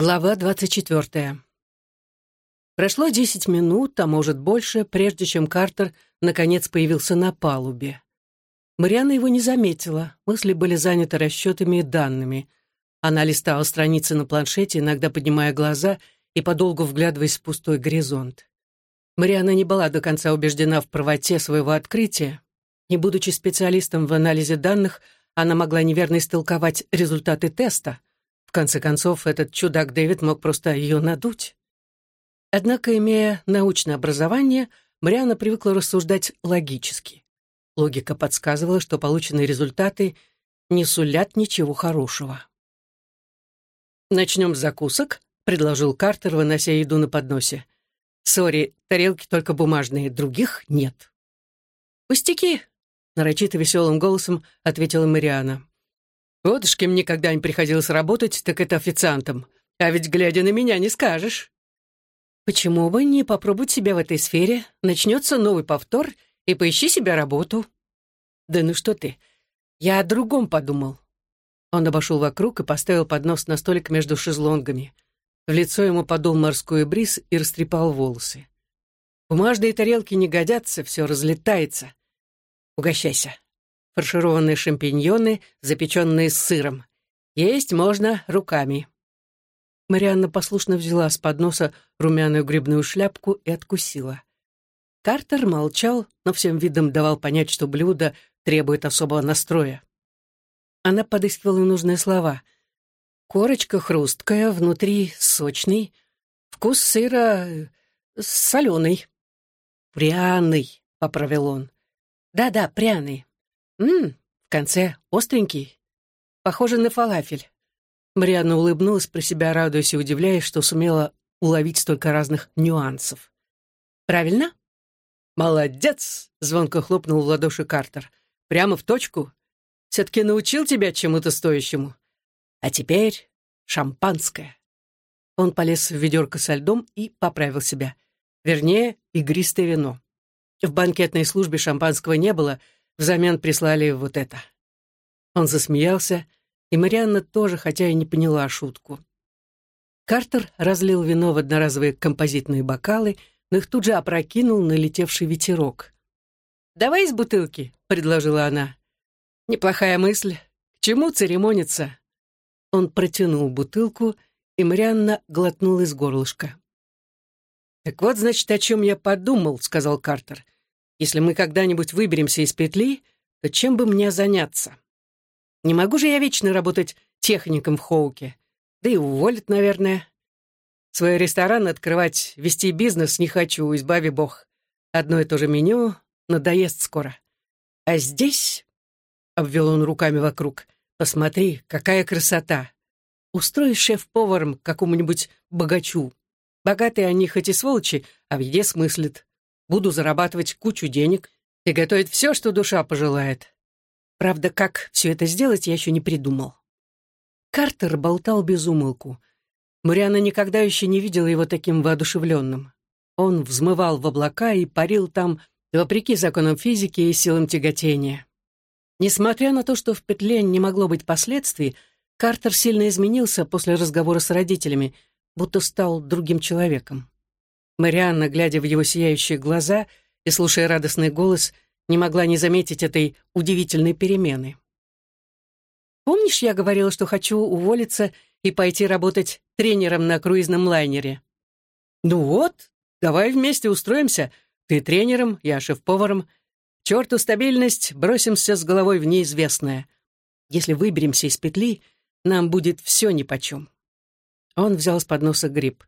Глава двадцать четвертая. Прошло десять минут, а может больше, прежде чем Картер наконец появился на палубе. Мариана его не заметила, мысли были заняты расчетами и данными. Она листала страницы на планшете, иногда поднимая глаза и подолгу вглядываясь в пустой горизонт. Мариана не была до конца убеждена в правоте своего открытия. Не будучи специалистом в анализе данных, она могла неверно истолковать результаты теста — в конце концов, этот чудак Дэвид мог просто ее надуть. Однако, имея научное образование, Мариана привыкла рассуждать логически. Логика подсказывала, что полученные результаты не сулят ничего хорошего. «Начнем с закусок», — предложил Картер, вынося еду на подносе. «Сори, тарелки только бумажные, других нет». «Пустяки», — нарочито веселым голосом ответила Мариана. Вот уж кем никогда не приходилось работать, так это официантом. А ведь, глядя на меня, не скажешь. Почему бы не попробовать себя в этой сфере? Начнется новый повтор, и поищи себе работу. Да ну что ты, я о другом подумал. Он обошел вокруг и поставил поднос на столик между шезлонгами. В лицо ему подул морской бриз и растрепал волосы. Бумажные тарелки не годятся, все разлетается. Угощайся фаршированные шампиньоны, запеченные с сыром. Есть можно руками. Марианна послушно взяла с подноса румяную грибную шляпку и откусила. Картер молчал, но всем видом давал понять, что блюдо требует особого настроя. Она подыскивала нужные слова. Корочка хрусткая, внутри сочный, вкус сыра э, соленый. «Пряный», — поправил он. «Да-да, пряный. Ммм, в конце остренький. Похоже на фалафель. Марианна улыбнулась про себя, радуясь и удивляясь, что сумела уловить столько разных нюансов. «Правильно?» «Молодец!» — звонко хлопнул в ладоши Картер. «Прямо в точку. Все-таки научил тебя чему-то стоящему. А теперь шампанское». Он полез в ведерко со льдом и поправил себя. Вернее, игристое вино. В банкетной службе шампанского не было — Взамен прислали вот это». Он засмеялся, и Марианна тоже, хотя и не поняла шутку. Картер разлил вино в одноразовые композитные бокалы, но их тут же опрокинул налетевший ветерок. «Давай из бутылки», — предложила она. «Неплохая мысль. К чему церемониться?» Он протянул бутылку, и Марианна глотнула из горлышка. «Так вот, значит, о чем я подумал», — сказал Картер. Если мы когда-нибудь выберемся из петли, то чем бы мне заняться? Не могу же я вечно работать техником в Хоуке. Да и уволят, наверное. Свой ресторан открывать, вести бизнес не хочу, избави бог. Одно и то же меню надоест скоро. А здесь, — обвел он руками вокруг, — посмотри, какая красота. Устрой шеф-поваром какому-нибудь богачу. Богатые они хоть и сволочи, а в еде смыслят буду зарабатывать кучу денег и готовить все, что душа пожелает. Правда, как все это сделать, я еще не придумал. Картер болтал без умолку. Мариана никогда еще не видела его таким воодушевленным. Он взмывал в облака и парил там, вопреки законам физики и силам тяготения. Несмотря на то, что в петле не могло быть последствий, Картер сильно изменился после разговора с родителями, будто стал другим человеком. Марианна, глядя в его сияющие глаза и слушая радостный голос, не могла не заметить этой удивительной перемены. «Помнишь, я говорила, что хочу уволиться и пойти работать тренером на круизном лайнере?» «Ну вот, давай вместе устроимся. Ты тренером, я шеф-поваром. Черту стабильность, бросимся с головой в неизвестное. Если выберемся из петли, нам будет все нипочем». Он взял с подноса гриб.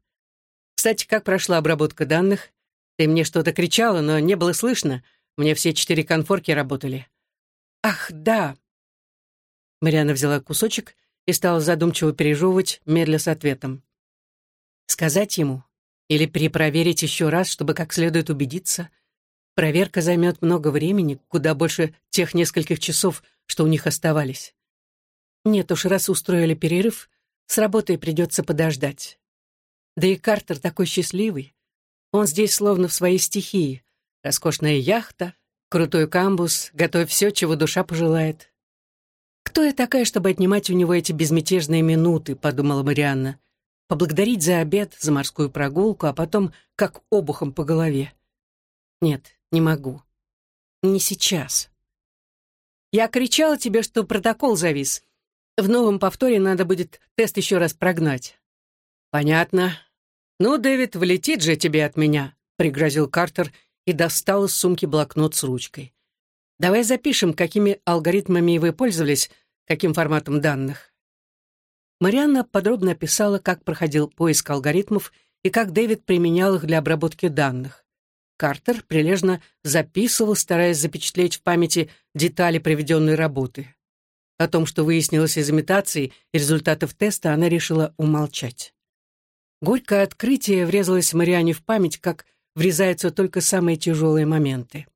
Кстати, как прошла обработка данных? Ты мне что-то кричала, но не было слышно. Мне все четыре конфорки работали. Ах, да. Мариана взяла кусочек и стала задумчиво пережевывать, медля с ответом. Сказать ему или перепроверить еще раз, чтобы как следует убедиться? Проверка займет много времени, куда больше тех нескольких часов, что у них оставались. Нет уж, раз устроили перерыв, с работой придется подождать. Да и Картер такой счастливый. Он здесь словно в своей стихии. Роскошная яхта, крутой камбус, готовь все, чего душа пожелает. «Кто я такая, чтобы отнимать у него эти безмятежные минуты?» — подумала Марианна. поблагодарить за обед, за морскую прогулку, а потом как обухом по голове. Нет, не могу. Не сейчас. Я кричала тебе, что протокол завис. В новом повторе надо будет тест еще раз прогнать. Понятно. Ну, Дэвид, влетит же тебе от меня, пригрозил Картер и достал из сумки блокнот с ручкой. Давай запишем, какими алгоритмами вы пользовались, каким форматом данных. Марианна подробно описала, как проходил поиск алгоритмов и как Дэвид применял их для обработки данных. Картер прилежно записывал, стараясь запечатлеть в памяти детали проведенной работы. О том, что выяснилось из имитации и результатов теста, она решила умолчать. Горькое открытие врезалось Мариане в память, как врезаются только самые тяжелые моменты.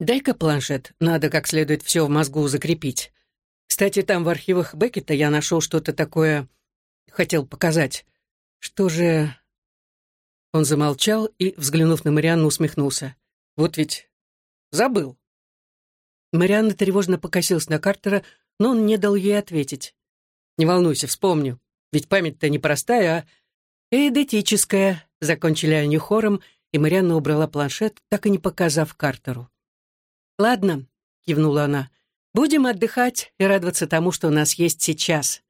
«Дай-ка планшет, надо как следует все в мозгу закрепить. Кстати, там в архивах Беккета я нашел что-то такое... Хотел показать. Что же...» Он замолчал и, взглянув на Марианну, усмехнулся. «Вот ведь... забыл». Марианна тревожно покосилась на Картера, но он не дал ей ответить. «Не волнуйся, вспомню. Ведь память-то не простая, а эйдетическая», — закончили они хором, и Марианна убрала планшет, так и не показав Картеру. «Ладно», — кивнула она, — Будем отдыхать и радоваться тому, что у нас есть сейчас.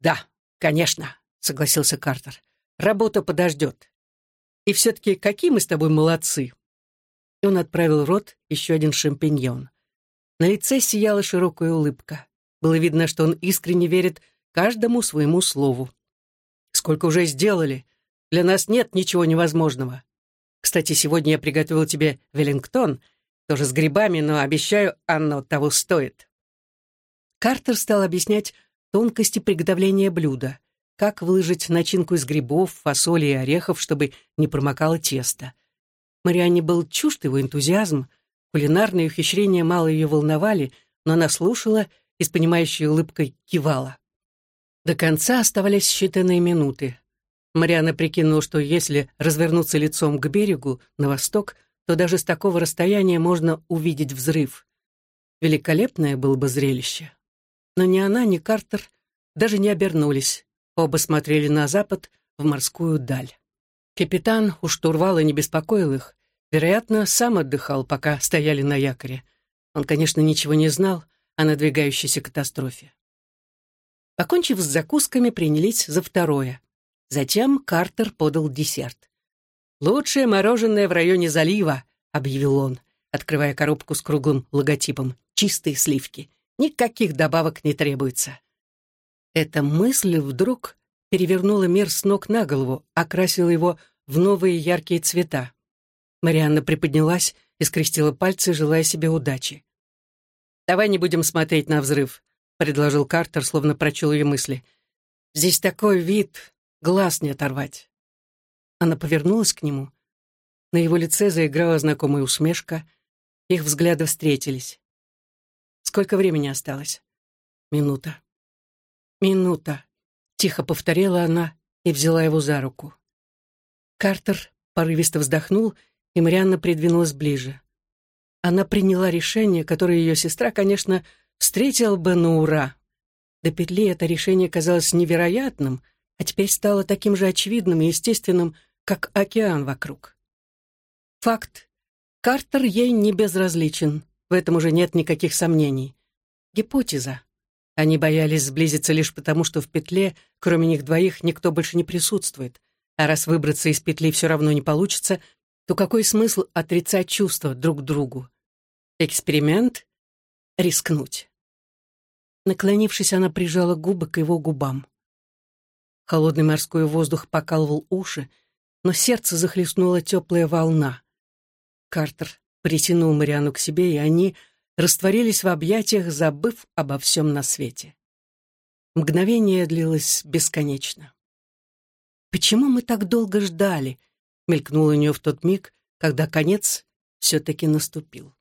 Да, конечно, согласился Картер. Работа подождет. И все-таки какие мы с тобой молодцы. И он отправил в рот еще один шампиньон. На лице сияла широкая улыбка. Было видно, что он искренне верит каждому своему слову. Сколько уже сделали. Для нас нет ничего невозможного. Кстати, сегодня я приготовил тебе Веллингтон — тоже с грибами, но, обещаю, оно того стоит. Картер стал объяснять тонкости приготовления блюда, как выложить начинку из грибов, фасоли и орехов, чтобы не промокало тесто. Марианне был чужд его энтузиазм, кулинарные ухищрения мало ее волновали, но она слушала и с понимающей улыбкой кивала. До конца оставались считанные минуты. Марианна прикинула, что если развернуться лицом к берегу, на восток, то даже с такого расстояния можно увидеть взрыв. Великолепное было бы зрелище. Но ни она, ни Картер даже не обернулись. Оба смотрели на запад, в морскую даль. Капитан у штурвала не беспокоил их. Вероятно, сам отдыхал, пока стояли на якоре. Он, конечно, ничего не знал о надвигающейся катастрофе. Покончив с закусками, принялись за второе. Затем Картер подал десерт. «Лучшее мороженое в районе залива», — объявил он, открывая коробку с круглым логотипом. «Чистые сливки. Никаких добавок не требуется». Эта мысль вдруг перевернула мир с ног на голову, окрасила его в новые яркие цвета. Марианна приподнялась и скрестила пальцы, желая себе удачи. «Давай не будем смотреть на взрыв», — предложил Картер, словно прочел ее мысли. «Здесь такой вид, глаз не оторвать». Она повернулась к нему. На его лице заиграла знакомая усмешка. Их взгляды встретились. «Сколько времени осталось?» «Минута». «Минута», — тихо повторила она и взяла его за руку. Картер порывисто вздохнул, и Марианна придвинулась ближе. Она приняла решение, которое ее сестра, конечно, встретила бы на ура. До петли это решение казалось невероятным, а теперь стало таким же очевидным и естественным, как океан вокруг. Факт. Картер ей не безразличен, в этом уже нет никаких сомнений. Гипотеза. Они боялись сблизиться лишь потому, что в петле, кроме них двоих, никто больше не присутствует. А раз выбраться из петли все равно не получится, то какой смысл отрицать чувства друг другу? Эксперимент? Рискнуть. Наклонившись, она прижала губы к его губам. Холодный морской воздух покалывал уши, но сердце захлестнула теплая волна. Картер притянул Мариану к себе, и они растворились в объятиях, забыв обо всем на свете. Мгновение длилось бесконечно. «Почему мы так долго ждали?» — мелькнуло у нее в тот миг, когда конец все-таки наступил.